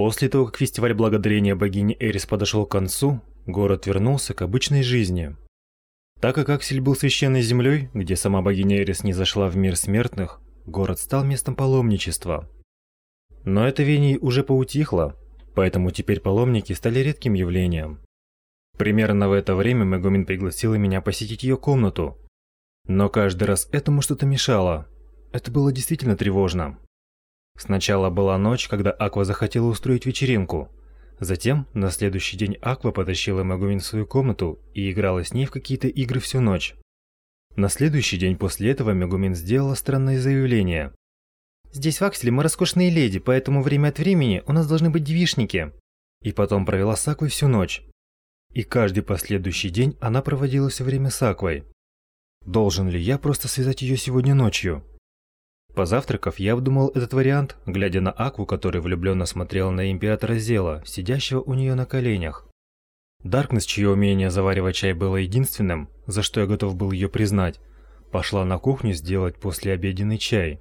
После того, как фестиваль благодарения богини Эрис подошел к концу, город вернулся к обычной жизни. Так как Аксель был священной землей, где сама богиня Эрис не зашла в мир смертных, город стал местом паломничества. Но это вений уже поутихло, поэтому теперь паломники стали редким явлением. Примерно в это время Мегумин пригласила меня посетить ее комнату. Но каждый раз этому что-то мешало. Это было действительно тревожно. Сначала была ночь, когда Аква захотела устроить вечеринку. Затем, на следующий день Аква потащила Мегумин в свою комнату и играла с ней в какие-то игры всю ночь. На следующий день после этого Мегумин сделала странное заявление. Здесь в Акселе мы роскошные леди, поэтому время от времени у нас должны быть девишники. И потом провела с Аквой всю ночь. И каждый последующий день она проводила все время с Аквой. Должен ли я просто связать ее сегодня ночью? Позавтракав, я обдумал этот вариант, глядя на Акву, который влюбленно смотрел на императора Зела, сидящего у нее на коленях. Даркнесс, чье умение заваривать чай было единственным, за что я готов был ее признать, пошла на кухню сделать послеобеденный чай.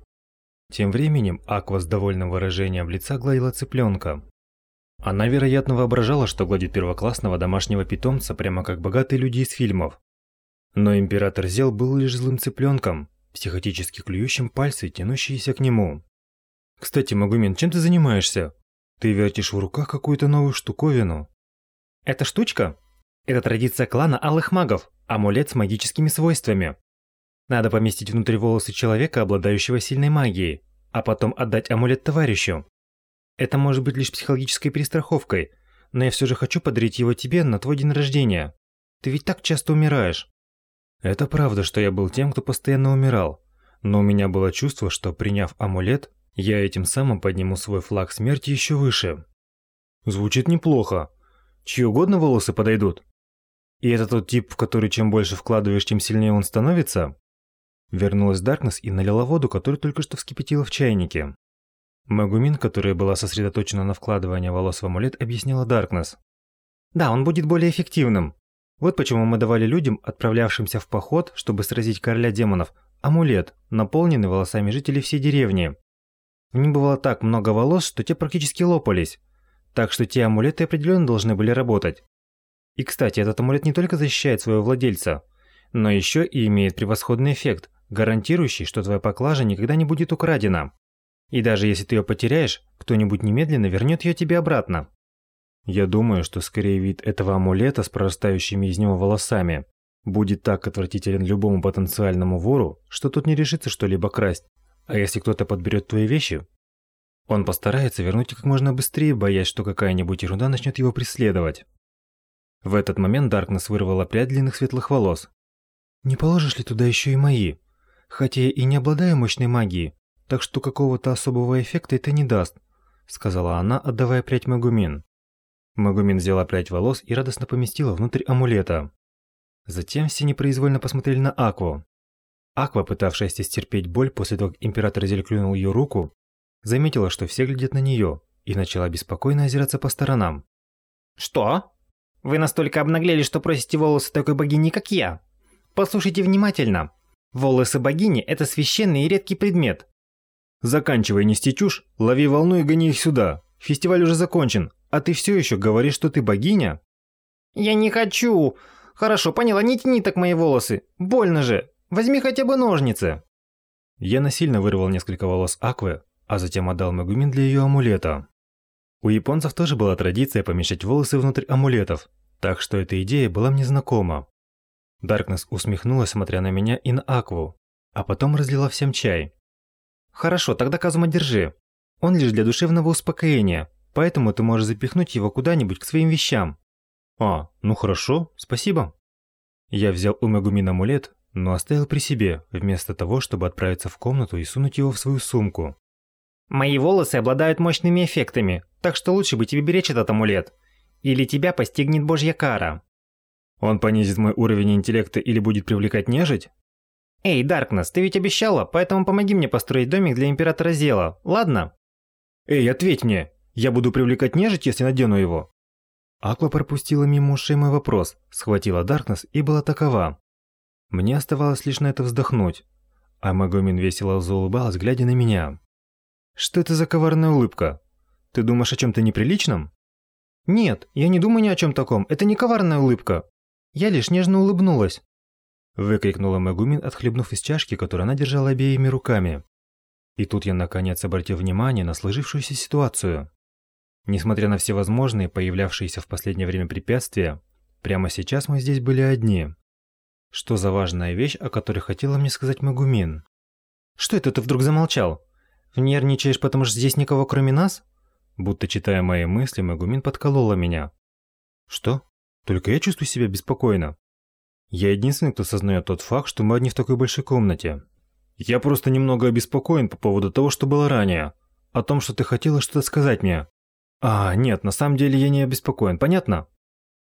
Тем временем Аква с довольным выражением лица гладила цыпленка. Она, вероятно, воображала, что гладит первоклассного домашнего питомца, прямо как богатые люди из фильмов. Но император Зел был лишь злым цыпленком, психотически клюющим пальцы, тянущиеся к нему. «Кстати, Магумин, чем ты занимаешься? Ты вертишь в руках какую-то новую штуковину». «Эта штучка? Это традиция клана Алых Магов, амулет с магическими свойствами. Надо поместить внутрь волосы человека, обладающего сильной магией, а потом отдать амулет товарищу. Это может быть лишь психологической перестраховкой, но я все же хочу подарить его тебе на твой день рождения. Ты ведь так часто умираешь. Это правда, что я был тем, кто постоянно умирал, но у меня было чувство, что приняв амулет, я этим самым подниму свой флаг смерти еще выше. Звучит неплохо. Чьи угодно волосы подойдут? И это тот тип, в который чем больше вкладываешь, тем сильнее он становится? Вернулась Даркнесс и налила воду, которую только что вскипятила в чайнике. Магумин, которая была сосредоточена на вкладывании волос в амулет, объяснила Даркнесс. Да, он будет более эффективным. Вот почему мы давали людям, отправлявшимся в поход, чтобы сразить короля демонов, амулет, наполненный волосами жителей всей деревни. В нем бывало так много волос, что те практически лопались. Так что те амулеты определенно должны были работать. И, кстати, этот амулет не только защищает своего владельца, но еще и имеет превосходный эффект, гарантирующий, что твоя поклажа никогда не будет украдена. И даже если ты ее потеряешь, кто-нибудь немедленно вернет ее тебе обратно. Я думаю, что скорее вид этого амулета с прорастающими из него волосами будет так отвратителен любому потенциальному вору, что тут не решится что-либо красть. А если кто-то подберет твои вещи, он постарается вернуть их как можно быстрее, боясь, что какая-нибудь ерунда начнет его преследовать. В этот момент Даркнесс вырвала прядь длинных светлых волос. «Не положишь ли туда еще и мои? Хотя я и не обладаю мощной магией, так что какого-то особого эффекта это не даст», сказала она, отдавая прядь Магумин. Магумин взяла прядь волос и радостно поместила внутрь амулета. Затем все непроизвольно посмотрели на Акву. Аква, пытавшаяся стерпеть боль после того, как император Зель клюнул ее руку, заметила, что все глядят на нее, и начала беспокойно озираться по сторонам. «Что? Вы настолько обнаглели, что просите волосы такой богини, как я? Послушайте внимательно. Волосы богини – это священный и редкий предмет. Заканчивай нести чушь, лови волну и гони их сюда. Фестиваль уже закончен, а ты все еще говоришь, что ты богиня? Я не хочу. Хорошо, поняла, не тяни так мои волосы. Больно же. Возьми хотя бы ножницы. Я насильно вырвал несколько волос Аквы, а затем отдал Магумин для ее амулета. У японцев тоже была традиция помещать волосы внутрь амулетов, так что эта идея была мне знакома. Даркнесс усмехнулась, смотря на меня и на Акву, а потом разлила всем чай. «Хорошо, тогда Казума держи. Он лишь для душевного успокоения, поэтому ты можешь запихнуть его куда-нибудь к своим вещам». «А, ну хорошо, спасибо». Я взял у Мегумин амулет, но оставил при себе, вместо того, чтобы отправиться в комнату и сунуть его в свою сумку. «Мои волосы обладают мощными эффектами, так что лучше бы тебе беречь этот амулет. Или тебя постигнет божья кара». Он понизит мой уровень интеллекта или будет привлекать нежить? Эй, Даркнесс, ты ведь обещала, поэтому помоги мне построить домик для Императора Зела, ладно? Эй, ответь мне! Я буду привлекать нежить, если надену его? Аква пропустила мимо ушей мой вопрос, схватила Даркнесс и была такова. Мне оставалось лишь на это вздохнуть. А Магомин весело заулыбалась, глядя на меня. Что это за коварная улыбка? Ты думаешь о чем-то неприличном? Нет, я не думаю ни о чем таком. Это не коварная улыбка. Я лишь нежно улыбнулась. Выкрикнула Мегумин, отхлебнув из чашки, которую она держала обеими руками. И тут я наконец обратил внимание на сложившуюся ситуацию. Несмотря на все возможные появлявшиеся в последнее время препятствия, прямо сейчас мы здесь были одни. Что за важная вещь, о которой хотела мне сказать Магумин? Что это ты вдруг замолчал? Нервничаешь, потому что здесь никого кроме нас? Будто читая мои мысли, Магумин подколола меня. Что? Только я чувствую себя беспокойно. Я единственный, кто сознает тот факт, что мы одни в такой большой комнате. Я просто немного обеспокоен по поводу того, что было ранее. О том, что ты хотела что-то сказать мне. А, нет, на самом деле я не обеспокоен, понятно?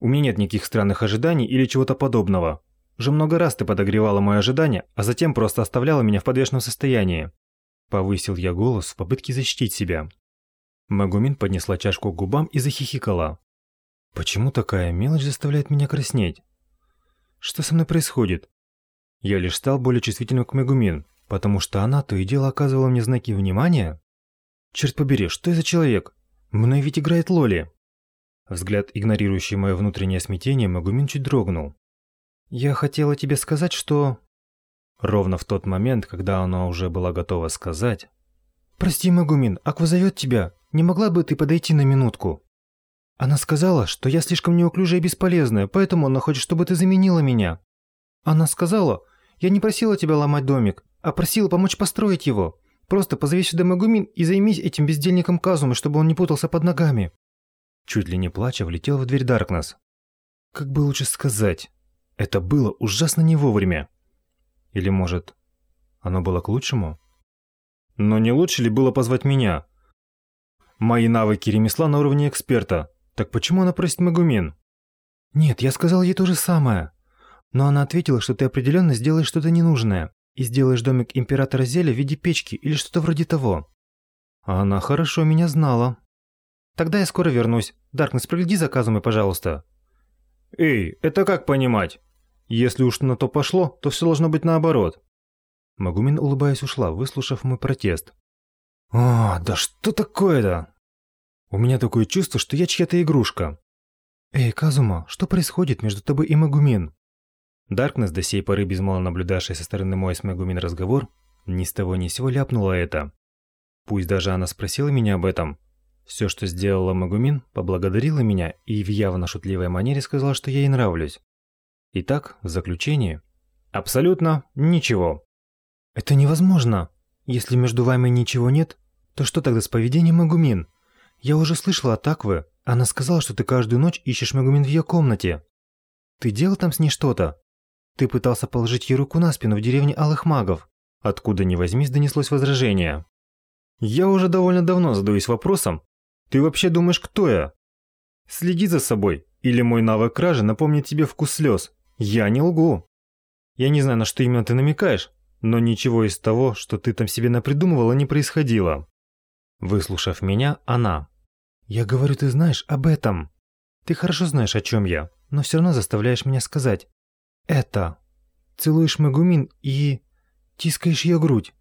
У меня нет никаких странных ожиданий или чего-то подобного. Уже много раз ты подогревала мои ожидания, а затем просто оставляла меня в подвешенном состоянии. Повысил я голос в попытке защитить себя. Магумин поднесла чашку к губам и захихикала. Почему такая мелочь заставляет меня краснеть? Что со мной происходит? Я лишь стал более чувствительным к Мегумин, потому что она то и дело оказывала мне знаки внимания. Черт побери, что я за человек? Мной ведь играет Лоли. Взгляд, игнорирующий мое внутреннее смятение, Магумин чуть дрогнул. Я хотела тебе сказать, что... Ровно в тот момент, когда она уже была готова сказать... «Прости, Магумин, Аква зовет тебя. Не могла бы ты подойти на минутку?» Она сказала, что я слишком неуклюжая и бесполезная, поэтому она хочет, чтобы ты заменила меня. Она сказала, я не просила тебя ломать домик, а просила помочь построить его. Просто позови сюда Магумин и займись этим бездельником Казумы, чтобы он не путался под ногами. Чуть ли не плача, влетел в дверь Даркнесс. Как бы лучше сказать, это было ужасно не вовремя. Или, может, оно было к лучшему? Но не лучше ли было позвать меня? Мои навыки ремесла на уровне эксперта. Так почему она просит Магумин? Нет, я сказал ей то же самое. Но она ответила, что ты определенно сделаешь что-то ненужное и сделаешь домик императора Зеля в виде печки или что-то вроде того. Она хорошо меня знала. Тогда я скоро вернусь. Даркнесс, прогляди за Казумой, пожалуйста. Эй, это как понимать? Если уж на то пошло, то все должно быть наоборот. Магумин, улыбаясь, ушла, выслушав мой протест. «О, да что такое-то? У меня такое чувство, что я чья-то игрушка». «Эй, Казума, что происходит между тобой и Магумин?» Даркнесс, до сей поры безмолвно наблюдавшая со стороны мой с Магумин разговор, ни с того ни сего ляпнула это. Пусть даже она спросила меня об этом. Все, что сделала Магумин, поблагодарила меня и в явно шутливой манере сказала, что я ей нравлюсь. Итак, в заключение. Абсолютно ничего. Это невозможно. Если между вами ничего нет, то что тогда с поведением Магумин? Я уже слышала от Аквы. Она сказала, что ты каждую ночь ищешь Магумин в ее комнате. Ты делал там с ней что-то? Ты пытался положить ей руку на спину в деревне Алых Магов. Откуда ни возьмись, донеслось возражение. Я уже довольно давно задаюсь вопросом. Ты вообще думаешь, кто я? Следи за собой, или мой навык кражи напомнит тебе вкус слез. Я не лгу. Я не знаю, на что именно ты намекаешь, но ничего из того, что ты там себе напридумывала, не происходило. Выслушав меня, она. Я говорю, ты знаешь об этом. Ты хорошо знаешь, о чем я, но все равно заставляешь меня сказать. Это. Целуешь Магумин и... тискаешь ее грудь.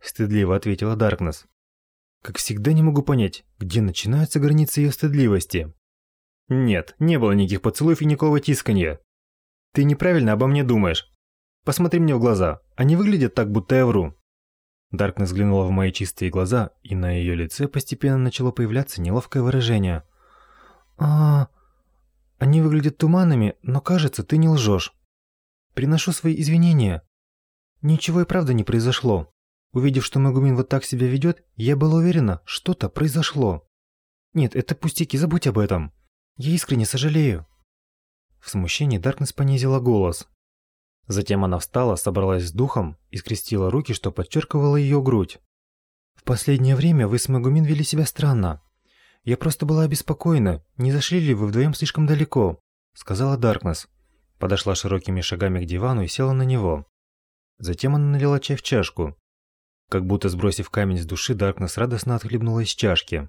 Стыдливо ответила Даркнесс. Как всегда не могу понять, где начинаются границы ее стыдливости. Нет, не было никаких поцелуев и никакого тисканья. Ты неправильно обо мне думаешь. Посмотри мне в глаза. Они выглядят так, будто я вру. Даркнесс взглянула в мои чистые глаза, и на ее лице постепенно начало появляться неловкое выражение. А, они выглядят туманными, но кажется, ты не лжешь. Приношу свои извинения. Ничего и правда не произошло. Увидев, что Магумин вот так себя ведет, я была уверена, что-то произошло. Нет, это пустяки, забудь об этом. Я искренне сожалею. В смущении Даркнесс понизила голос. Затем она встала, собралась с духом и скрестила руки, что подчеркивало ее грудь. «В последнее время вы с Магумин вели себя странно. Я просто была обеспокоена, не зашли ли вы вдвоем слишком далеко», — сказала Даркнесс. Подошла широкими шагами к дивану и села на него. Затем она налила чай в чашку. Как будто сбросив камень с души, Даркнесс радостно отхлебнула из чашки.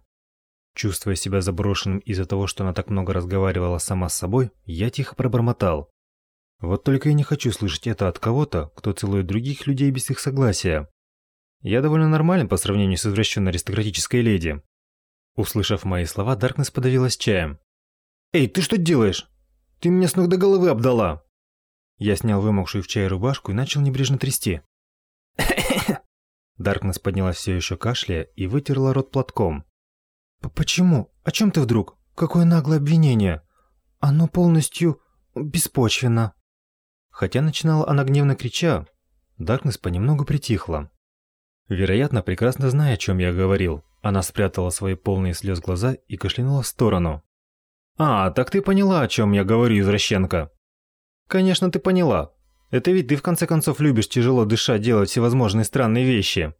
Чувствуя себя заброшенным из-за того, что она так много разговаривала сама с собой, я тихо пробормотал. Вот только я не хочу слышать это от кого-то, кто целует других людей без их согласия. Я довольно нормален по сравнению с извращенной аристократической леди. Услышав мои слова, Даркнесс подавилась чаем. «Эй, ты что делаешь? Ты меня с ног до головы обдала!» Я снял вымокшую в чае рубашку и начал небрежно трясти. Даркнесс поднялась все еще кашляя и вытерла рот платком. «Почему? О чем ты вдруг? Какое наглое обвинение? Оно полностью беспочвенно». Хотя начинала она гневно крича, Даркнесс понемногу притихла. Вероятно, прекрасно зная, о чем я говорил, она спрятала свои полные слез глаза и кашлянула в сторону. «А, так ты поняла, о чем я говорю, извращенка?» «Конечно, ты поняла. Это ведь ты в конце концов любишь тяжело дышать, делать всевозможные странные вещи.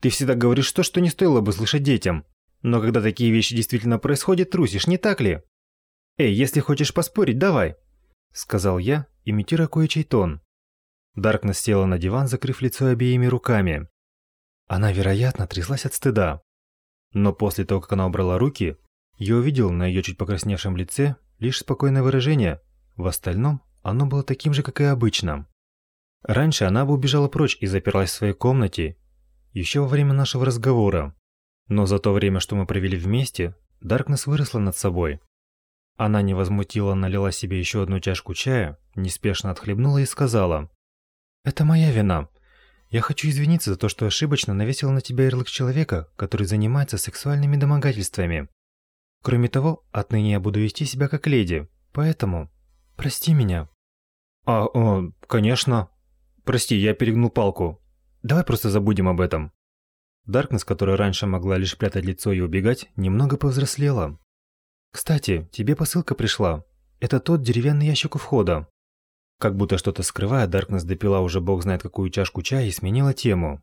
Ты всегда говоришь то, что не стоило бы слышать детям. Но когда такие вещи действительно происходят, трусишь, не так ли? Эй, если хочешь поспорить, давай!» Сказал я, имитируя кое-чей тон. Даркнесс села на диван, закрыв лицо обеими руками. Она, вероятно, тряслась от стыда. Но после того, как она убрала руки, я увидел на ее чуть покрасневшем лице лишь спокойное выражение. В остальном оно было таким же, как и обычно. Раньше она бы убежала прочь и заперлась в своей комнате, еще во время нашего разговора. Но за то время, что мы провели вместе, Даркнесс выросла над собой. Она невозмутимо налила себе еще одну чашку чая, неспешно отхлебнула и сказала. «Это моя вина. Я хочу извиниться за то, что ошибочно навесила на тебя ярлык человека, который занимается сексуальными домогательствами. Кроме того, отныне я буду вести себя как леди, поэтому прости меня». «А, о, конечно. Прости, я перегнул палку. Давай просто забудем об этом». Даркнесс, которая раньше могла лишь прятать лицо и убегать, немного повзрослела. «Кстати, тебе посылка пришла. Это тот деревянный ящик у входа». Как будто что-то скрывая, Даркнесс допила уже бог знает какую чашку чая и сменила тему.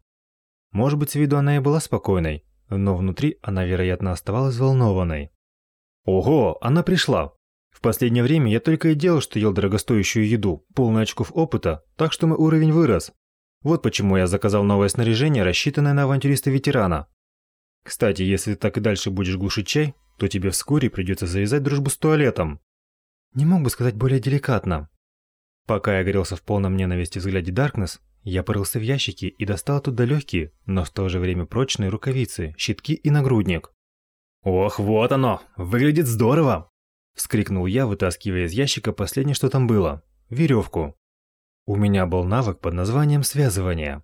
Может быть, с виду она и была спокойной, но внутри она, вероятно, оставалась взволнованной. Ого, она пришла. В последнее время я только и делал, что ел дорогостоящую еду, полный очков опыта, так что мой уровень вырос. Вот почему я заказал новое снаряжение, рассчитанное на авантюриста-ветерана. Кстати, если ты так и дальше будешь глушить чай, то тебе вскоре придется завязать дружбу с туалетом. Не мог бы сказать более деликатно. Пока я горелся в полном ненависти взгляде Даркнесс, я порылся в ящике и достал оттуда легкие, но в то же время прочные рукавицы, щитки и нагрудник. «Ох, вот оно! Выглядит здорово!» Вскрикнул я, вытаскивая из ящика последнее, что там было – веревку. У меня был навык под названием «связывание».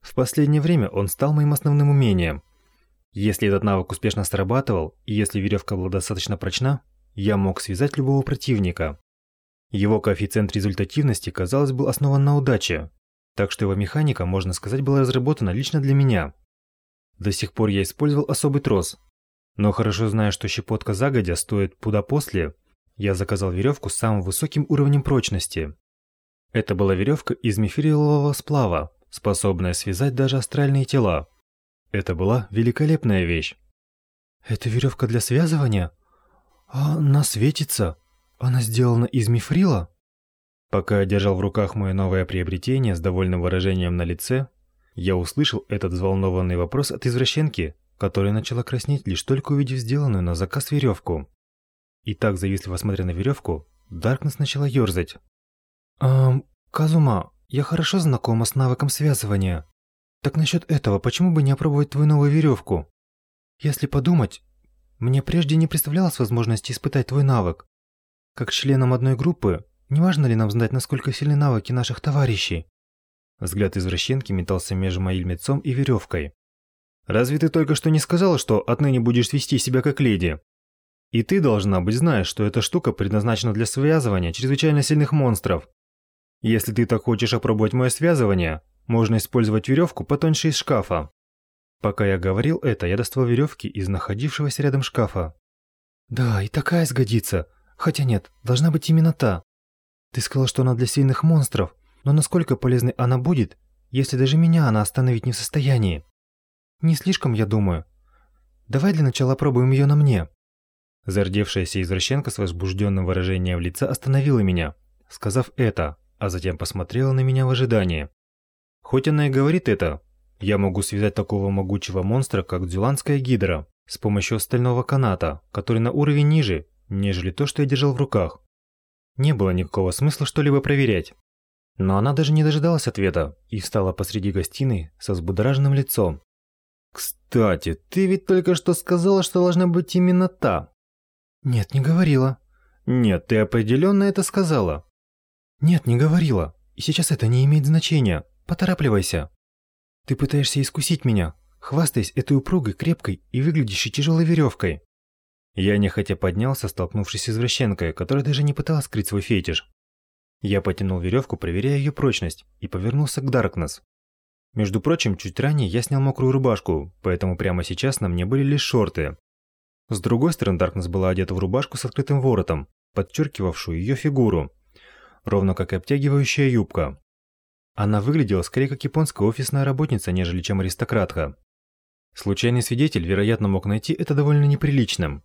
В последнее время он стал моим основным умением. Если этот навык успешно срабатывал, и если веревка была достаточно прочна, я мог связать любого противника. Его коэффициент результативности, казалось, был основан на удаче, так что его механика, можно сказать, была разработана лично для меня. До сих пор я использовал особый трос, но хорошо зная, что щепотка загодя стоит пуда после, я заказал веревку с самым высоким уровнем прочности. Это была веревка из мифрилового сплава, способная связать даже астральные тела. Это была великолепная вещь. «Это веревка для связывания? Она светится. Она сделана из мифрила?» Пока я держал в руках мое новое приобретение с довольным выражением на лице, я услышал этот взволнованный вопрос от извращенки, которая начала краснеть, лишь только увидев сделанную на заказ веревку. И так завистливо смотря на веревку, Даркнесс начала ерзать. «Эм, Казума, я хорошо знакома с навыком связывания. Так насчет этого, почему бы не опробовать твою новую веревку? Если подумать, мне прежде не представлялось возможности испытать твой навык. Как членам одной группы, не важно ли нам знать, насколько сильны навыки наших товарищей?» Взгляд извращенки метался между моим лицом и веревкой. Разве ты только что не сказала, что отныне будешь вести себя как леди? И ты, должна быть, знаешь, что эта штука предназначена для связывания чрезвычайно сильных монстров. Если ты так хочешь опробовать мое связывание, можно использовать веревку потоньше из шкафа. Пока я говорил это, я достал веревки из находившегося рядом шкафа. Да, и такая сгодится. Хотя нет, должна быть именно та. Ты сказал, что она для сильных монстров, но насколько полезной она будет, если даже меня она остановить не в состоянии? Не слишком, я думаю. Давай для начала пробуем ее на мне. Зардевшаяся извращенка с возбужденным выражением лица остановила меня, сказав это, а затем посмотрела на меня в ожидании. Хоть она и говорит это, я могу связать такого могучего монстра, как дзюландская гидра, с помощью стального каната, который на уровень ниже, нежели то, что я держал в руках. Не было никакого смысла что-либо проверять. Но она даже не дожидалась ответа и встала посреди гостиной со взбудораженным лицом, Кстати, ты ведь только что сказала, что должна быть именно та. Нет, не говорила. Нет, ты определенно это сказала. Нет, не говорила. И сейчас это не имеет значения. Поторапливайся. Ты пытаешься искусить меня, хвастаясь этой упругой, крепкой и выглядящей тяжелой веревкой. Я нехотя поднялся, столкнувшись с извращенкой, которая даже не пыталась скрыть свой фетиш. Я потянул веревку, проверяя ее прочность, и повернулся к Даркнесс. Между прочим, чуть ранее я снял мокрую рубашку, поэтому прямо сейчас на мне были лишь шорты. С другой стороны, Даркнесс была одета в рубашку с открытым воротом, подчеркивавшую ее фигуру, ровно как и обтягивающая юбка. Она выглядела скорее как японская офисная работница, нежели чем аристократка. Случайный свидетель, вероятно, мог найти это довольно неприличным.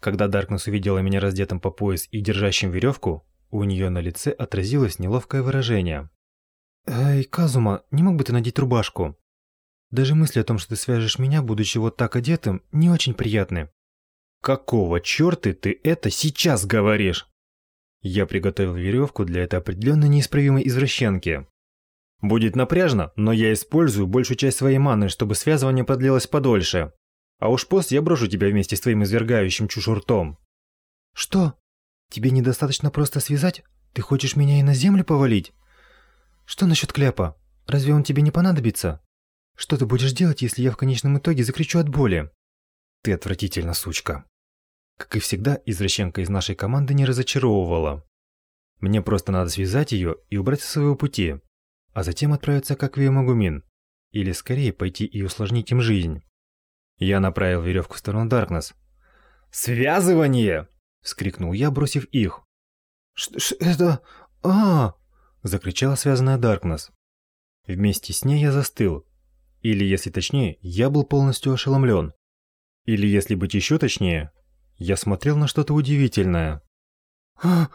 Когда Даркнесс увидела меня раздетым по пояс и держащим веревку, у нее на лице отразилось неловкое выражение. «Эй, Казума, не мог бы ты надеть рубашку? Даже мысли о том, что ты свяжешь меня, будучи вот так одетым, не очень приятны». «Какого черта ты это сейчас говоришь?» Я приготовил веревку для этой определенно неисправимой извращенки. Будет напряжно, но я использую большую часть своей маны, чтобы связывание продлилось подольше. А уж после я брошу тебя вместе с твоим извергающим чушь ртом. Что? Тебе недостаточно просто связать? Ты хочешь меня и на землю повалить? Что насчет кляпа? Разве он тебе не понадобится? Что ты будешь делать, если я в конечном итоге закричу от боли? Ты отвратительна, сучка. Как и всегда, извращенка из нашей команды не разочаровывала. Мне просто надо связать ее и убрать со своего пути, а затем отправиться к Аквиемагумин. Или скорее пойти и усложнить им жизнь. Я направил веревку в сторону Даркнесс. «Связывание!» – вскрикнул я, бросив их. «Что это? а, -а, -а закричала связанная Даркнесс. Вместе с ней я застыл. Или, если точнее, я был полностью ошеломлен. Или, если быть еще точнее, я смотрел на что-то удивительное. «А,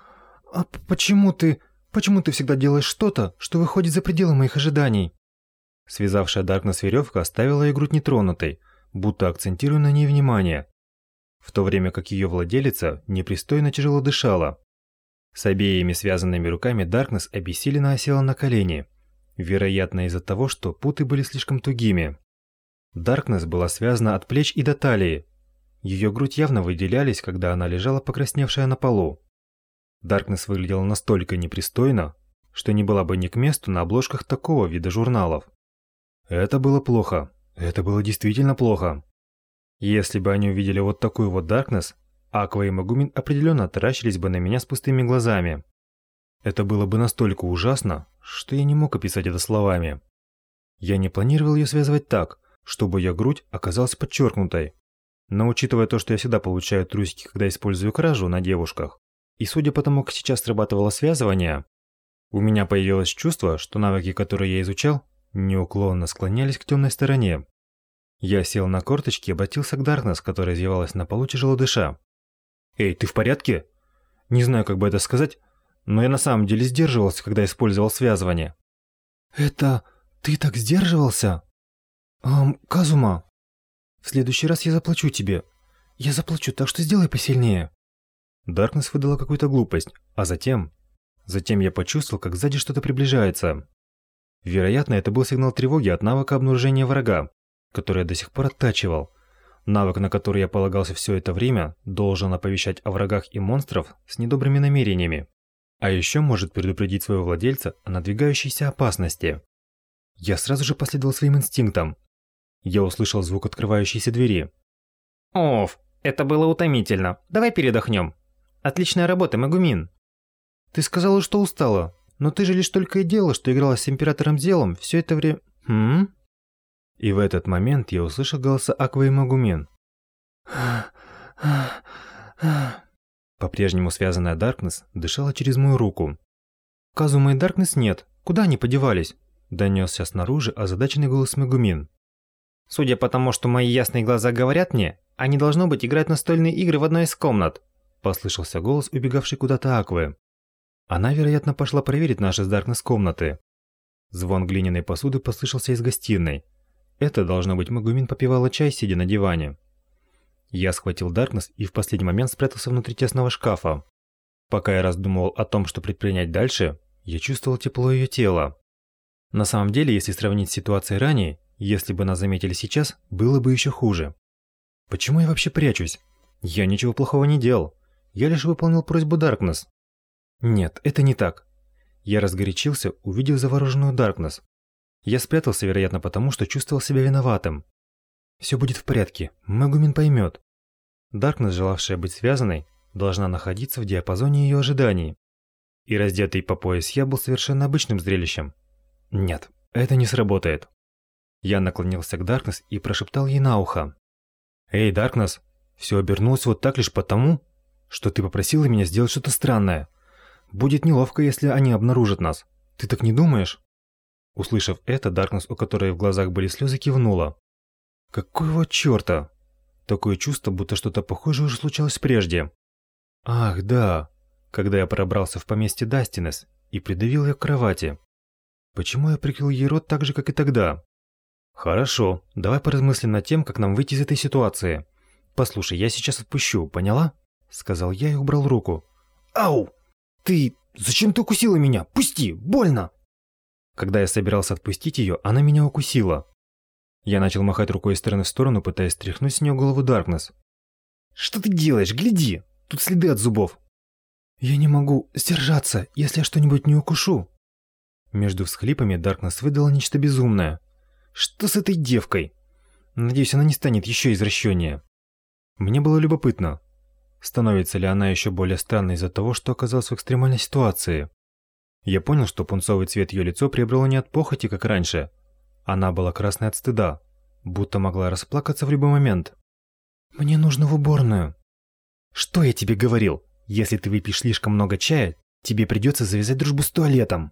а почему ты... Почему ты всегда делаешь что-то, что выходит за пределы моих ожиданий?» Связавшая Даркнесс веревка оставила ее грудь нетронутой, будто акцентируя на ней внимание в то время как ее владелица непристойно тяжело дышала. С обеими связанными руками Даркнесс обессиленно осела на колени, вероятно из-за того, что путы были слишком тугими. Даркнесс была связана от плеч и до талии. Ее грудь явно выделялись, когда она лежала покрасневшая на полу. Даркнесс выглядела настолько непристойно, что не была бы ни к месту на обложках такого вида журналов. Это было плохо. Это было действительно плохо. Если бы они увидели вот такую вот Даркнесс, Аква и Магумин определенно таращились бы на меня с пустыми глазами. Это было бы настолько ужасно, что я не мог описать это словами. Я не планировал ее связывать так, чтобы ее грудь оказалась подчеркнутой. Но учитывая то, что я всегда получаю трусики, когда использую кражу на девушках, и судя по тому, как сейчас срабатывало связывание, у меня появилось чувство, что навыки, которые я изучал, неуклонно склонялись к темной стороне. Я сел на корточки и обратился к Даркнесс, которая извивалась на полу, тяжело дыша. «Эй, ты в порядке?» Не знаю, как бы это сказать, но я на самом деле сдерживался, когда использовал связывание. «Это... ты так сдерживался?» «Эм, Казума, в следующий раз я заплачу тебе. Я заплачу, так что сделай посильнее». Даркнесс выдала какую-то глупость, а затем... Затем я почувствовал, как сзади что-то приближается. Вероятно, это был сигнал тревоги от навыка обнаружения врага который я до сих пор оттачивал. Навык, на который я полагался все это время, должен оповещать о врагах и монстров с недобрыми намерениями. А еще может предупредить своего владельца о надвигающейся опасности. Я сразу же последовал своим инстинктам. Я услышал звук открывающейся двери. «Оф, это было утомительно. Давай передохнем. Отличная работа, Магумин». «Ты сказала, что устала, но ты же лишь только и делала, что играла с Императором Делом все это время...» «Хм?» И в этот момент я услышал голоса Аква и Магумен. По-прежнему связанная Даркнесс дышала через мою руку. «Казума и Даркнесс нет. Куда они подевались?» Донесся снаружи озадаченный голос Магумин. «Судя по тому, что мои ясные глаза говорят мне, они, должно быть, играть настольные игры в одной из комнат», послышался голос, убегавший куда-то Аквы. Она, вероятно, пошла проверить наши с Даркнесс комнаты. Звон глиняной посуды послышался из гостиной. Это, должно быть, Магумин попивала чай, сидя на диване. Я схватил Даркнесс и в последний момент спрятался внутри тесного шкафа. Пока я раздумывал о том, что предпринять дальше, я чувствовал тепло ее тела. На самом деле, если сравнить с ситуацией ранее, Если бы нас заметили сейчас, было бы еще хуже. Почему я вообще прячусь? Я ничего плохого не делал. Я лишь выполнил просьбу Даркнесс. Нет, это не так. Я разгорячился, увидев завороженную Даркнесс. Я спрятался, вероятно, потому что чувствовал себя виноватым. Все будет в порядке, Мегумин поймет. Даркнесс, желавшая быть связанной, должна находиться в диапазоне ее ожиданий. И раздетый по пояс я был совершенно обычным зрелищем. Нет, это не сработает. Я наклонился к Даркнесс и прошептал ей на ухо. «Эй, Даркнесс, все обернулось вот так лишь потому, что ты попросила меня сделать что-то странное. Будет неловко, если они обнаружат нас. Ты так не думаешь?» Услышав это, Даркнесс, у которой в глазах были слезы, кивнула. «Какого черта?» Такое чувство, будто что-то похожее уже случалось прежде. «Ах, да!» Когда я пробрался в поместье Дастинес и придавил ее к кровати. Почему я прикрыл ей рот так же, как и тогда? Хорошо, давай поразмыслим над тем, как нам выйти из этой ситуации. Послушай, я сейчас отпущу, поняла? Сказал я и убрал руку. Ау! Ты... Зачем ты укусила меня? Пусти! Больно! Когда я собирался отпустить ее, она меня укусила. Я начал махать рукой из стороны в сторону, пытаясь стряхнуть с нее голову Даркнесс. «Что ты делаешь? Гляди! Тут следы от зубов!» «Я не могу сдержаться, если я что-нибудь не укушу!» Между всхлипами Даркнесс выдала нечто безумное. «Что с этой девкой?» Надеюсь, она не станет еще извращеннее. Мне было любопытно, становится ли она еще более странной из-за того, что оказалась в экстремальной ситуации. Я понял, что пунцовый цвет ее лицо приобрело не от похоти, как раньше. Она была красной от стыда, будто могла расплакаться в любой момент. «Мне нужно в уборную». «Что я тебе говорил? Если ты выпьешь слишком много чая, тебе придется завязать дружбу с туалетом».